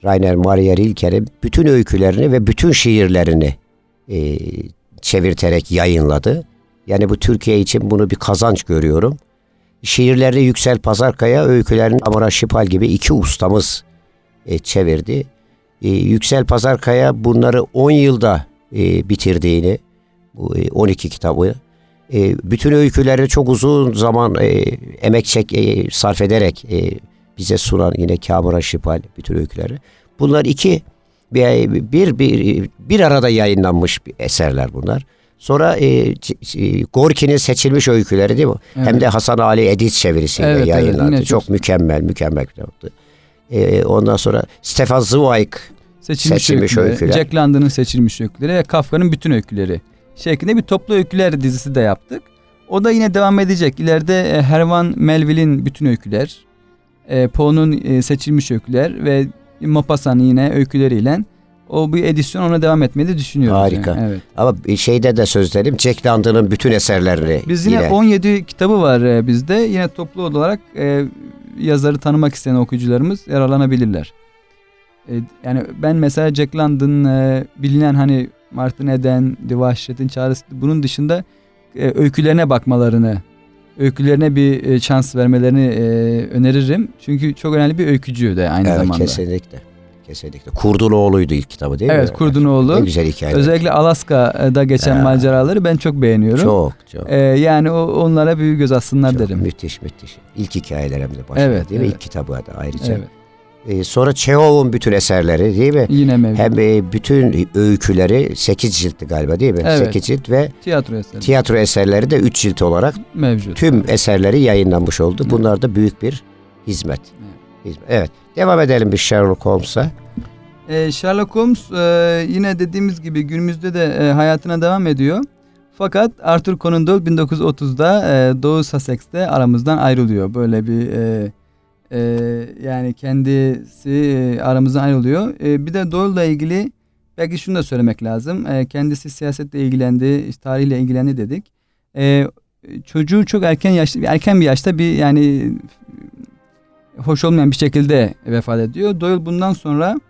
Rainer Maria Rilke'nin bütün öykülerini ve bütün şiirlerini e, çevirterek yayınladı. Yani bu Türkiye için bunu bir kazanç görüyorum. Şiirlerini Yüksel Pazarkaya, öykülerini Amara Şipal gibi iki ustamız e, çevirdi. E, Yüksel Pazarkaya bunları 10 yılda e, bitirdiğini, bu e, 12 kitabı e, bütün öyküleri çok uzun zaman e, emek çek, e, sarf ederek e, bize sunan yine Kamura Şipal bütün öyküleri. Bunlar iki bir, bir, bir, bir arada yayınlanmış eserler bunlar. Sonra e, C- Gorki'nin seçilmiş öyküleri değil mi? Evet. Hem de Hasan Ali Edit çevirisiyle Evet, evet, yayınlandı. yine çok, çok- mükemmel, mükemmel bir kitaptı. E, ondan sonra Stefan Zweig Seçilmiş, Seçilmiş öyküleri, öyküler. Jack London'ın seçilmiş öyküleri ve Kafka'nın bütün öyküleri şeklinde bir toplu öyküler dizisi de yaptık. O da yine devam edecek. İleride e, Herman Melville'in bütün öyküler, e, Poe'nun e, seçilmiş öyküler ve Maupassant'ın yine öyküleriyle o bir edisyon ona devam etmeyi de düşünüyoruz. Harika. yani, Evet. ama şeyde de söz edelim Jack London'ın bütün eserlerini Biz yine, 17 kitabı var bizde. Yine toplu olarak yazarı tanımak isteyen okuyucularımız yararlanabilirler. E, yani ben mesela Jack London e, bilinen hani Martin Eden, The Vahşet'in Çaresi bunun dışında e, öykülerine bakmalarını, öykülerine bir e, şans vermelerini e, öneririm. Çünkü çok önemli bir öykücü de aynı evet, zamanda. kesinlikle. Kesinlikle. Kurdunoğlu'ydu ilk kitabı değil mi? Evet, Kurdunoğlu. Ne güzel hikaye. Özellikle Alaska'da geçen Ha. maceraları ben çok beğeniyorum. Çok çok. E, yani o, onlara bir göz atsınlar çok derim. müthiş müthiş. İlk hikayeler hem de başında Evet, değil mi? evet. İlk kitabı da ayrıca. Evet. Ee, sonra Çehov'un bütün eserleri değil mi? Yine mevcut. Hem e, bütün öyküleri 8 ciltti galiba değil mi? Evet. 8 cilt ve Tiyatro eseri tiyatro eserleri de 3 cilt olarak mevcut. tüm eserleri yayınlanmış oldu. Evet. Bunlar da büyük bir hizmet. Evet. Devam edelim bir Sherlock Holmes'a. Ee, Sherlock Holmes e, yine dediğimiz gibi günümüzde de e, hayatına devam ediyor. Fakat Arthur Conan Doyle 1930'da e, Doğu Sussex'te aramızdan ayrılıyor. Böyle bir e, e, yani kendisi e, aramızdan ayrılıyor. E, bir de Doyle'la ilgili belki şunu da söylemek lazım. E, kendisi siyasetle ilgilendi, tarihle ilgilendi dedik. E, çocuğu çok erken yaşta erken bir yaşta bir yani hoş olmayan bir şekilde vefat ediyor. Doyle bundan sonra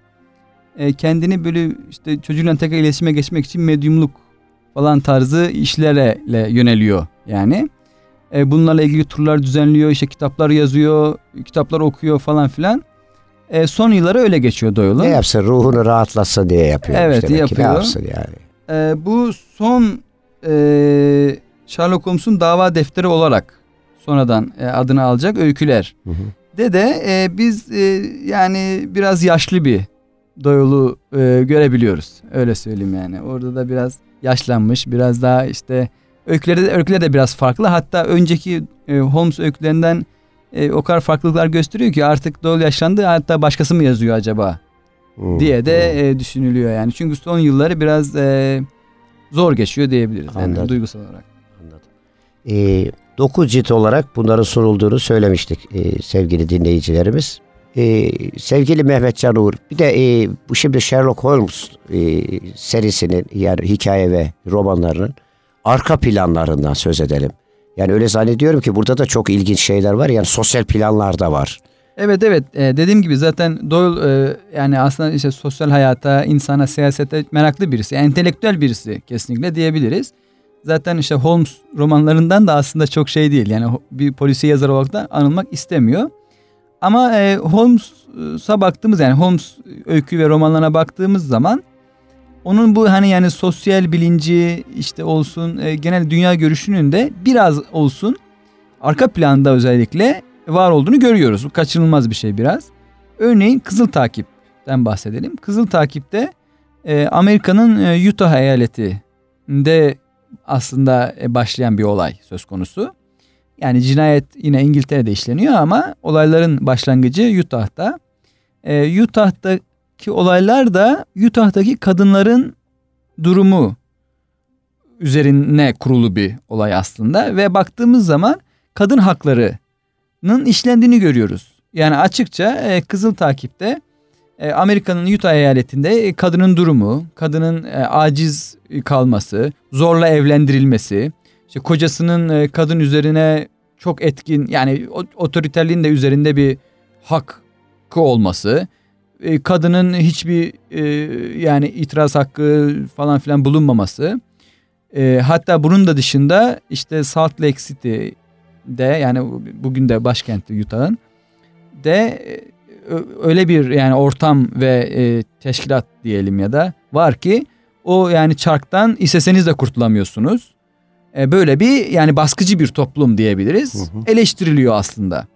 e, kendini böyle işte çocuğuyla tekrar iletişime geçmek için medyumluk falan tarzı işlere yöneliyor yani. E, bunlarla ilgili turlar düzenliyor, işte kitaplar yazıyor, kitaplar okuyor falan filan. E, son yılları öyle geçiyor Doyle'un. Ne yapsın ruhunu rahatlatsın diye yapıyor. Evet demek yapıyor. Ki. Ne yapsın yani. E, bu son e, Sherlock Holmes'un dava defteri olarak sonradan e, adını alacak öyküler. Hı hı. De de e, biz e, yani biraz yaşlı bir Doyle'u e, görebiliyoruz. Öyle söyleyeyim yani. Orada da biraz yaşlanmış, biraz daha işte öyküleri de, öyküleri de biraz farklı. Hatta önceki e, Holmes öykülerinden e, o kadar farklılıklar gösteriyor ki artık Doyle yaşlandı hatta başkası mı yazıyor acaba Hı, diye de hı. e, düşünülüyor yani. Çünkü son yılları biraz e, zor geçiyor diyebiliriz yani Anladım. duygusal olarak. Anladım. Ee, 9 cilt olarak bunların sunulduğunu söylemiştik e, sevgili dinleyicilerimiz. E, sevgili Mehmetcan Uğur, bir de e, bu şimdi Sherlock Holmes e, serisinin yani hikaye ve romanlarının arka planlarından söz edelim. Yani öyle zannediyorum ki burada da çok ilginç şeyler var. Yani sosyal planlar da var. Evet evet e, dediğim gibi zaten Doyle e, yani aslında işte sosyal hayata, insana, siyasete meraklı birisi, entelektüel birisi kesinlikle diyebiliriz. Zaten işte Holmes romanlarından da aslında çok şey değil. Yani bir polisiye yazar olarak da anılmak istemiyor. Ama e, Holmes'a baktığımız yani Holmes öykü ve romanlarına baktığımız zaman onun bu hani yani sosyal bilinci işte olsun e, genel dünya görüşünün de biraz olsun arka planda özellikle var olduğunu görüyoruz. Bu kaçınılmaz bir şey biraz. Örneğin Kızıl Takip'ten bahsedelim. Kızıl Takip'te e, Amerika'nın e, Utah eyaletinde aslında e, başlayan bir olay söz konusu. Yani cinayet yine İngiltere'de işleniyor ama olayların başlangıcı Utah'ta. E, Utah'taki olaylar da Utah'taki kadınların durumu üzerine kurulu bir olay aslında ve baktığımız zaman kadın haklarının işlendiğini görüyoruz. Yani açıkça e, Kızıl Takip'te Amerika'nın Utah eyaletinde e, kadının durumu, kadının e, aciz kalması, zorla evlendirilmesi, işte kocasının e, kadın üzerine çok etkin yani otoriterliğin de üzerinde bir hakkı olması, e, kadının hiçbir e, yani itiraz hakkı falan filan bulunmaması. E, hatta bunun da dışında işte Salt Lake City'de yani bugün de başkenti Utah'ın de e, öyle bir yani ortam ve e, teşkilat diyelim ya da var ki o yani çarktan isteseniz de kurtulamıyorsunuz. E, böyle bir yani baskıcı bir toplum diyebiliriz. Hı hı. Eleştiriliyor aslında.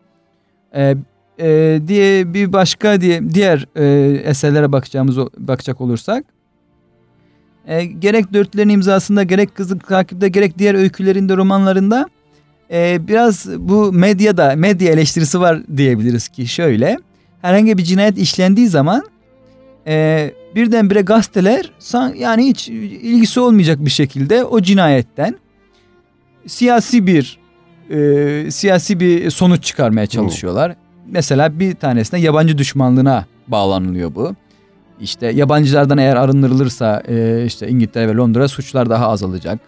E, e, diye bir başka diye diğer e, eserlere bakacağımız bakacak olursak e, gerek dörtlerin imzasında gerek kızıl takipte gerek diğer öykülerinde romanlarında e, biraz bu medyada medya eleştirisi var diyebiliriz ki şöyle herhangi bir cinayet işlendiği zaman e, birdenbire gazeteler yani hiç ilgisi olmayacak bir şekilde o cinayetten siyasi bir e, siyasi bir sonuç çıkarmaya çalışıyorlar. Mesela bir tanesine yabancı düşmanlığına bağlanılıyor bu. İşte yabancılardan eğer arındırılırsa e, işte İngiltere ve Londra suçlar daha azalacak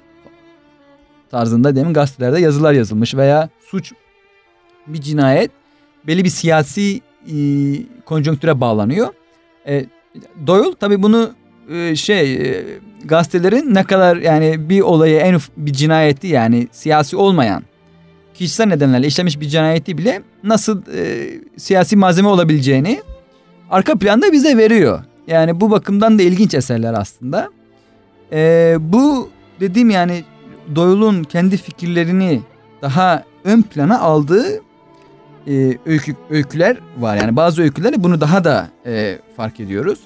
tarzında demin gazetelerde yazılar yazılmış veya suç bir cinayet belli bir siyasi e, konjonktüre bağlanıyor. E, Doyle tabi bunu e, şey e, gazetelerin ne kadar yani bir olayı en uf- bir cinayeti yani siyasi olmayan kişisel nedenlerle işlemiş bir cinayeti bile nasıl e, siyasi malzeme olabileceğini arka planda bize veriyor. Yani bu bakımdan da ilginç eserler aslında. E, bu dediğim yani Doyle'un kendi fikirlerini daha ön plana aldığı e, öykü, öyküler var. Yani bazı öykülerle bunu daha da e, fark ediyoruz.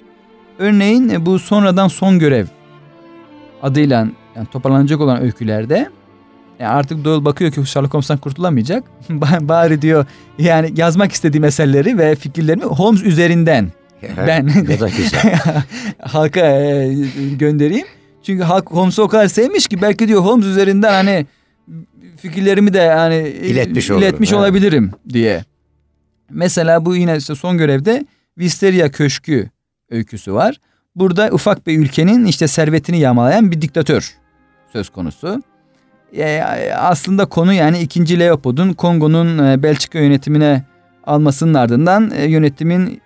Örneğin e, bu sonradan son görev adıyla yani toparlanacak olan öykülerde yani artık Doyle bakıyor ki Sherlock Holmes'tan kurtulamayacak. Ba- Bari diyor yani yazmak istediğim eserleri ve fikirlerimi Holmes üzerinden Ben- halka e, göndereyim. Çünkü halk Holmes'u o kadar sevmiş ki belki diyor Holmes üzerinden hani fikirlerimi de hani İletmiş olurum, iletmiş evet. olabilirim diye. Mesela bu yine işte son görevde Visteria Köşkü öyküsü var. Burada ufak bir ülkenin işte servetini yağmalayan bir diktatör söz konusu. E, aslında konu yani 2. Leopold'un Kongo'nun e, Belçika yönetimine almasının ardından e, yönetimin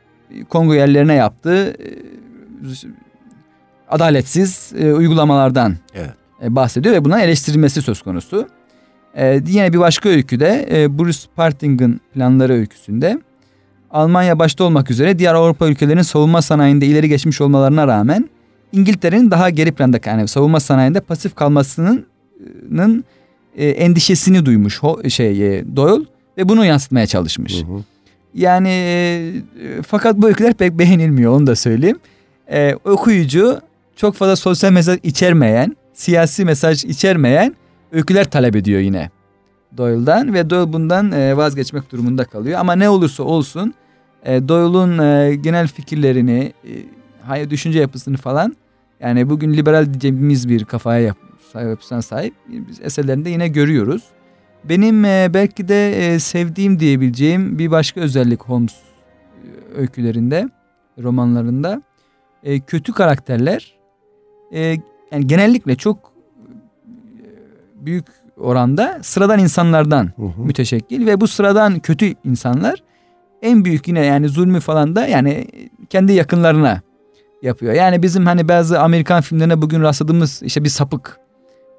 Kongo yerlerine yaptığı e, adaletsiz e, uygulamalardan Evet. e, bahsediyor ve bundan eleştirilmesi söz konusu. E, yine bir başka öyküde e, Bruce Sparting'in planları öyküsünde Almanya başta olmak üzere diğer Avrupa ülkelerinin savunma sanayinde ileri geçmiş olmalarına rağmen İngiltere'nin daha geri planda yani savunma sanayinde pasif kalmasının nın, e, endişesini duymuş ho, şey e, Doyle ve bunu yansıtmaya çalışmış. Hı hı. Yani e, fakat bu öyküler pek beğenilmiyor onu da söyleyeyim. E, okuyucu çok fazla sosyal mesaj içermeyen, siyasi mesaj içermeyen öyküler talep ediyor yine Doyle'dan ve Doyle bundan e, vazgeçmek durumunda kalıyor. Ama ne olursa olsun e, Doyle'un e, genel fikirlerini, e, hayır düşünce yapısını falan yani bugün liberal diyeceğimiz bir kafaya yap, yapısına sahip biz eserlerinde yine görüyoruz. Benim e, belki de e, sevdiğim diyebileceğim bir başka özellik Holmes e, öykülerinde, romanlarında e, kötü karakterler e, yani genellikle çok büyük oranda sıradan insanlardan Hı hı. müteşekkil ve bu sıradan kötü insanlar en büyük yine yani zulmü falan da yani kendi yakınlarına yapıyor. Yani bizim hani bazı Amerikan filmlerine bugün rastladığımız işte bir sapık,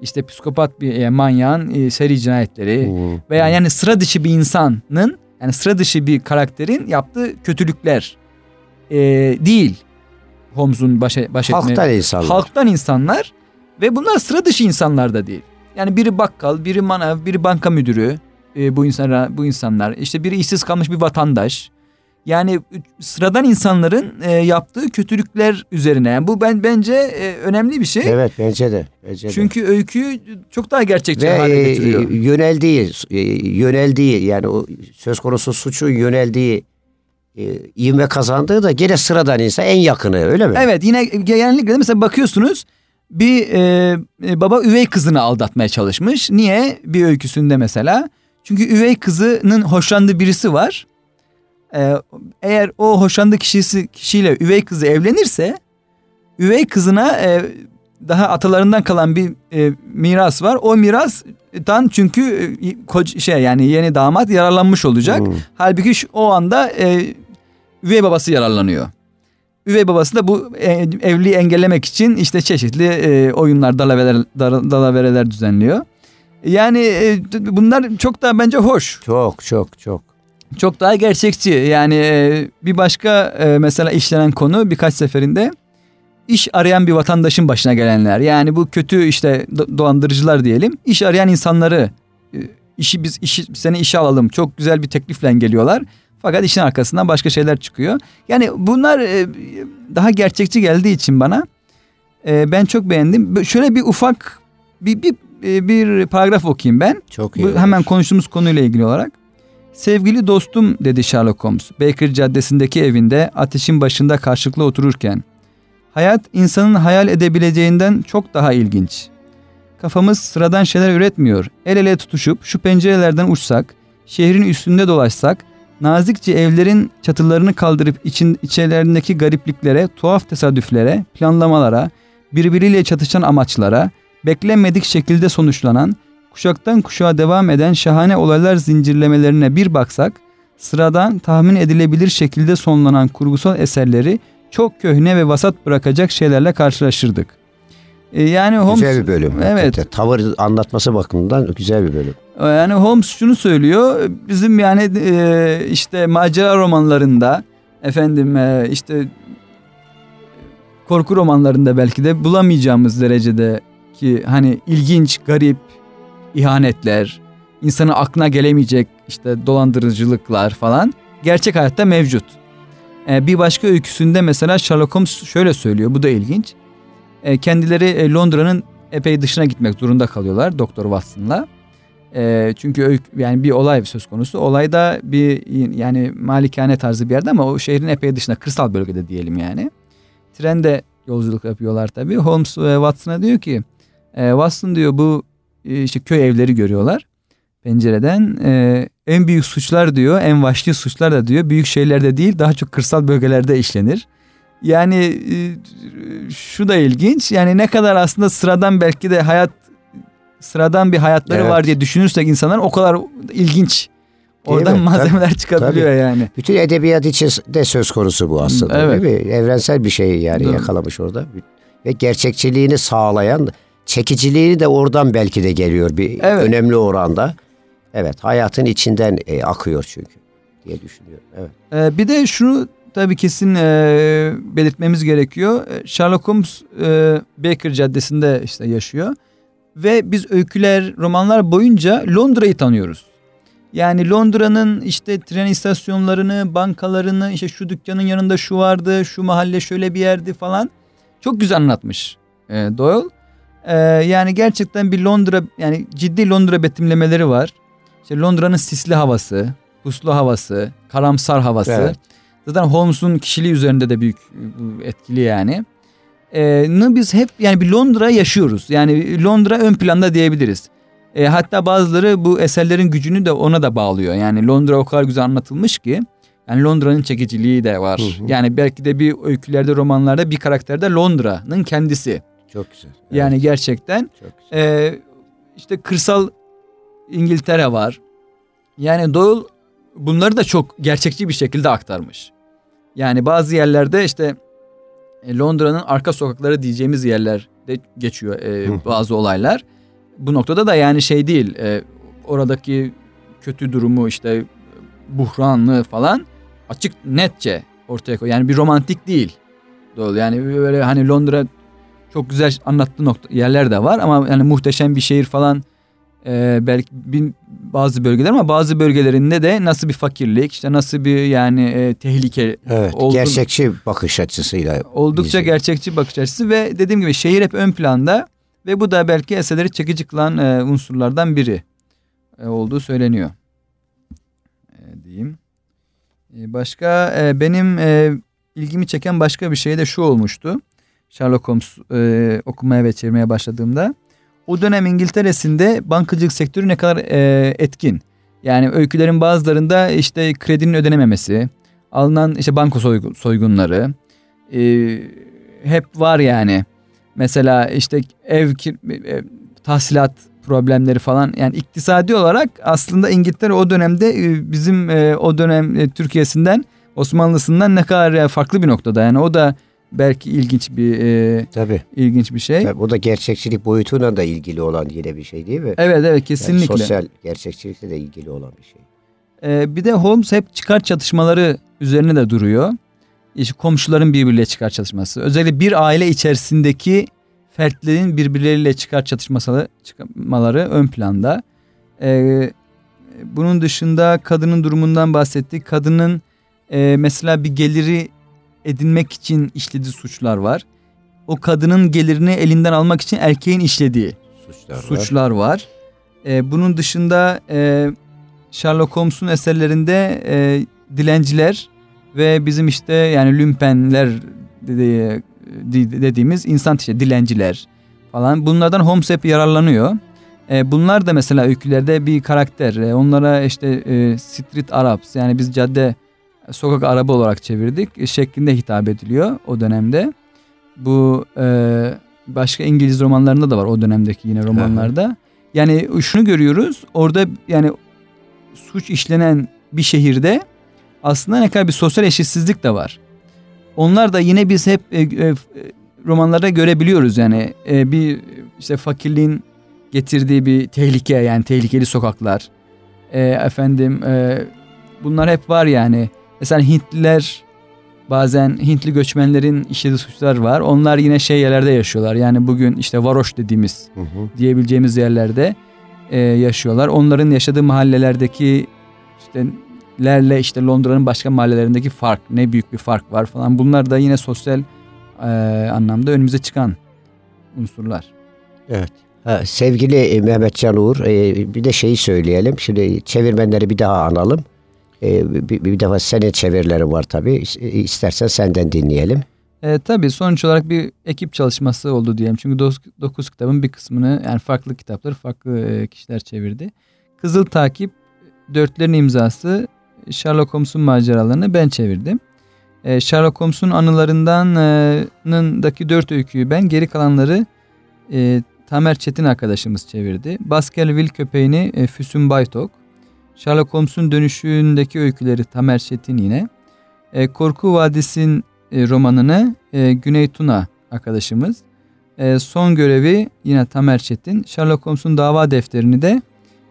işte psikopat bir e, manyağın e, seri cinayetleri Hı. veya yani sıra dışı bir insanın yani sıra dışı bir karakterin yaptığı kötülükler e, değil. Holmes'un baş, baş etme Halktan insanlar. halktan insanlar ve bunlar sıra dışı insanlar da değil. Yani biri bakkal, biri manav, biri banka müdürü e, bu insanlar bu insanlar. İşte biri işsiz kalmış bir vatandaş. Yani sıradan insanların e, yaptığı kötülükler üzerine. Yani bu ben bence e, önemli bir şey. Evet bence de. Bence de. Çünkü öyküyü çok daha gerçekçi ve hale e, getiriyor. yöneldiği e, yöneldiği yani o söz konusu suçun yöneldiği e, ivme kazandığı da gene sıradan insan en yakını öyle mi? Evet yine genellikle mesela bakıyorsunuz bir e, e, baba üvey kızını aldatmaya çalışmış. Niye? Bir öyküsünde mesela. Çünkü üvey kızının hoşlandığı birisi var. E, eğer o hoşlandığı kişisi kişiyle üvey kızı evlenirse üvey kızına e, daha atalarından kalan bir e, miras var. O mirastan çünkü e, koc- şey yani yeni damat yararlanmış olacak. Hı. Halbuki şu, o anda e, üvey babası yararlanıyor. Üvey babası da bu e, evliliği engellemek için işte çeşitli e, oyunlar, dalavereler, dala- dalavereler düzenliyor. Yani e, bunlar çok da bence hoş. Çok çok çok. Çok daha gerçekçi. Yani e, bir başka e, mesela işlenen konu birkaç seferinde iş arayan bir vatandaşın başına gelenler. Yani bu kötü işte do- dolandırıcılar diyelim. İş arayan insanları işi biz işi seni işe alalım. Çok güzel bir teklifle geliyorlar. Fakat işin arkasından başka şeyler çıkıyor. Yani bunlar e, daha gerçekçi geldiği için bana e, ben çok beğendim. Şöyle bir ufak bir bir e, bir paragraf okuyayım ben. Çok iyi. Bu hemen konuştuğumuz konuyla ilgili olarak. Sevgili dostum dedi Sherlock Holmes Baker Caddesi'ndeki evinde ateşin başında karşılıklı otururken. Hayat insanın hayal edebileceğinden çok daha ilginç. Kafamız sıradan şeyler üretmiyor. El ele tutuşup şu pencerelerden uçsak, şehrin üstünde dolaşsak, nazikçe evlerin çatılarını kaldırıp için, içerilerindeki garipliklere, tuhaf tesadüflere, planlamalara, birbiriyle çatışan amaçlara, beklenmedik şekilde sonuçlanan, kuşaktan kuşağa devam eden şahane olaylar zincirlemelerine bir baksak, sıradan tahmin edilebilir şekilde sonlanan kurgusal eserleri çok köhne ve vasat bırakacak şeylerle karşılaşırdık. E, yani Holmes Güzel bir bölüm. Evet. hakikaten. Tavır anlatması bakımından güzel bir bölüm. Yani Holmes şunu söylüyor. Bizim yani e, işte macera romanlarında efendim e, işte korku romanlarında belki de bulamayacağımız derecede ki hani ilginç, garip ihanetler, insanın aklına gelemeyecek işte dolandırıcılıklar falan gerçek hayatta mevcut. E, bir başka öyküsünde mesela Sherlock Holmes şöyle söylüyor. Bu da ilginç. E, kendileri e, Londra'nın epey dışına gitmek zorunda kalıyorlar Doktor Watson'la. E, çünkü yani bir olay söz konusu. Olayda bir yani malikane tarzı bir yerde ama o şehrin epey dışında kırsal bölgede diyelim yani. Trende yolculuk yapıyorlar tabii. Holmes e, Watson'a diyor ki e, Watson diyor bu e, işte köy evleri görüyorlar pencereden. E, en büyük suçlar diyor en vahşi suçlar da diyor büyük şehirlerde değil daha çok kırsal bölgelerde işlenir. Yani e, şu da ilginç yani ne kadar aslında sıradan belki de hayat sıradan bir hayatları Evet. var diye düşünürsek insanlar o kadar ilginç Oradan mi? malzemeler Tabii, çıkabiliyor tabii. yani. Bütün edebiyat için de söz konusu bu aslında Evet. değil mi? Evrensel bir şey yani Doğru. yakalamış orada. Ve gerçekçiliğini sağlayan, çekiciliğini de oradan belki de geliyor bir Evet. önemli oranda. Evet hayatın içinden e, akıyor çünkü diye düşünüyorum. Evet. Ee, bir de şunu tabii kesin e, belirtmemiz gerekiyor. Sherlock Holmes e, Baker Caddesi'nde işte yaşıyor. Ve biz öyküler, romanlar boyunca Londra'yı tanıyoruz. Yani Londra'nın işte tren istasyonlarını, bankalarını, işte şu dükkanın yanında şu vardı, şu mahalle şöyle bir yerdi falan. Çok güzel anlatmış e, Doyle. E, yani gerçekten bir Londra, yani ciddi Londra betimlemeleri var. İşte Londra'nın sisli havası, puslu havası, karamsar havası. Evet. Zaten Holmes'un kişiliği üzerinde de büyük e, etkili yani. Ee, biz hep yani bir Londra yaşıyoruz. Yani Londra ön planda diyebiliriz. E, hatta bazıları bu eserlerin gücünü de ona da bağlıyor. Yani Londra o kadar güzel anlatılmış ki. Yani Londra'nın çekiciliği de var. Hı hı. Yani belki de bir öykülerde, romanlarda bir karakterde Londra'nın kendisi. Çok güzel. Evet, Yani gerçekten çok güzel. ee, işte kırsal İngiltere var. Yani Doyle bunları da çok gerçekçi bir şekilde aktarmış. Yani bazı yerlerde işte e, Londra'nın arka sokakları diyeceğimiz yerlerde geçiyor e, bazı olaylar. Bu noktada da yani şey değil e, oradaki kötü durumu işte buhranlı falan açık netçe ortaya koyuyor. Yani bir romantik değil. Doyle yani böyle hani Londra çok güzel anlattığı nokta, yerler de var ama yani muhteşem bir şehir falan e, belki bin, bazı bölgeler ama bazı bölgelerinde de nasıl bir fakirlik işte nasıl bir yani e, tehlike Evet, oldu- gerçekçi bakış açısıyla. oldukça izliyor. gerçekçi bakış açısı ve dediğim gibi şehir hep ön planda ve bu da belki eserleri çekici kılan e, unsurlardan biri e, olduğu söyleniyor. E, diyeyim. E, başka e, benim e, ilgimi çeken başka bir şey de şu olmuştu. Sherlock Holmes e, okumaya ve çevirmeye başladığımda. O dönem İngiltere'sinde bankacılık sektörü ne kadar e, etkin. Yani öykülerin bazılarında işte kredinin ödenememesi, alınan işte banko soygu- soygunları e, hep var yani. Mesela işte ev kir- e, tahsilat problemleri falan yani iktisadi olarak aslında İngiltere o dönemde e, bizim e, o dönem Türkiye'sinden Osmanlısından ne kadar farklı bir noktada yani o da belki ilginç bir e, Tabii. ilginç bir şey. Tabii. Bu da gerçekçilik boyutuna da ilgili olan yine bir şey değil mi? Evet evet Yani kesinlikle. sosyal gerçekçilikle de ilgili olan bir şey. Ee, bir de Holmes hep çıkar çatışmaları üzerine de duruyor. İşte komşuların birbiriyle çıkar çatışması. Özellikle bir aile içerisindeki fertlerin birbirleriyle çıkar çatışmaları, çıkmaları ön planda. Ee, bunun dışında kadının durumundan bahsettik. Kadının e, mesela bir geliri edinmek için işlediği suçlar var. O kadının gelirini elinden almak için erkeğin işlediği Suçlar, var. suçlar var. Ee, bunun dışında e, Sherlock Holmes'un eserlerinde e, dilenciler ve bizim işte yani lümpenler dedi- di- dediğimiz insan işte dilenciler falan bunlardan Holmes hep yararlanıyor. E, bunlar da mesela öykülerde bir karakter. E, onlara işte e, street Arabs yani biz cadde sokak arabı olarak çevirdik e, şeklinde hitap ediliyor o dönemde. Bu e, başka İngiliz romanlarında da var o dönemdeki yine romanlarda. Yani şunu görüyoruz orada yani suç işlenen bir şehirde aslında ne kadar bir sosyal eşitsizlik de var. Onlar da yine biz hep e, e, romanlarda görebiliyoruz yani E, bir işte fakirliğin getirdiği bir tehlike yani tehlikeli sokaklar. E, efendim e, bunlar hep var yani. Mesela Hintliler bazen Hintli göçmenlerin işlediği suçlar var. Onlar yine şey yerlerde yaşıyorlar. Yani bugün işte varoş dediğimiz Hı hı. diyebileceğimiz yerlerde e, yaşıyorlar. Onların yaşadığı mahallelerdeki işte lerle işte Londra'nın başka mahallelerindeki fark ne büyük bir fark var falan. Bunlar da yine sosyal e, anlamda önümüze çıkan unsurlar. Evet. Ha, sevgili e, Mehmetcan Uğur, e, bir de şeyi söyleyelim. Şimdi çevirmenleri bir daha analım. E, bir, bir defa senin çevirilerin var tabii. E, İstersen senden dinleyelim. E, tabii sonuç olarak bir ekip çalışması oldu diyelim. Çünkü 9 kitabın bir kısmını yani farklı kitapları farklı e, kişiler çevirdi. Kızıl Takip, Dörtlerin imzası, Sherlock Holmes'un maceralarını ben çevirdim. E, Sherlock Holmes'un anılarından daki dört öyküyü ben, geri kalanları e, Tamer Çetin arkadaşımız çevirdi. Baskerville köpeğini e, Füsun Baytok, Sherlock Holmes'un dönüşündeki öyküleri Tamer Çetin yine. E, Korku Vadisi'nin e, romanını e, Güney Tuna arkadaşımız. E, son görevi yine Tamer Çetin. Sherlock Holmes'un dava defterini de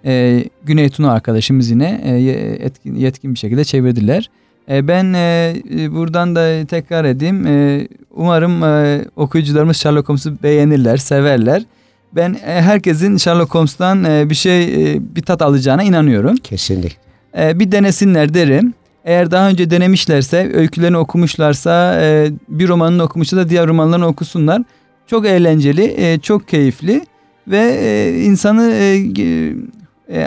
e, Güney Tuna arkadaşımız yine e, yetkin, yetkin bir şekilde çevirdiler. E, ben e, buradan da tekrar edeyim. E, umarım e, okuyucularımız Sherlock Holmes'u beğenirler, severler. Ben e, herkesin Sherlock Holmes'tan e, bir şey, e, bir tat alacağına inanıyorum. Kesinlikle. Bir denesinler derim. Eğer daha önce denemişlerse, öykülerini okumuşlarsa, bir romanını okumuşsa da diğer romanlarını okusunlar. Çok eğlenceli, çok keyifli ve insanı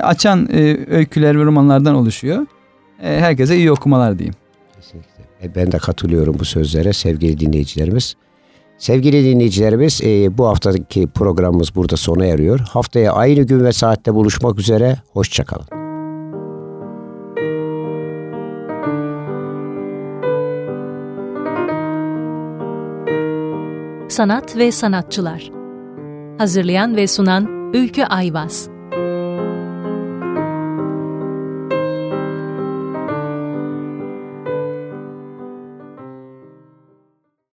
açan öyküler ve romanlardan oluşuyor. Herkese iyi okumalar diyeyim. Kesinlikle. Ben de katılıyorum bu sözlere sevgili dinleyicilerimiz. Sevgili dinleyicilerimiz e, bu haftaki programımız burada sona eriyor. Haftaya aynı gün ve saatte buluşmak üzere. Hoşçakalın. Sanat ve Sanatçılar Hazırlayan ve sunan Ülkü Ayvaz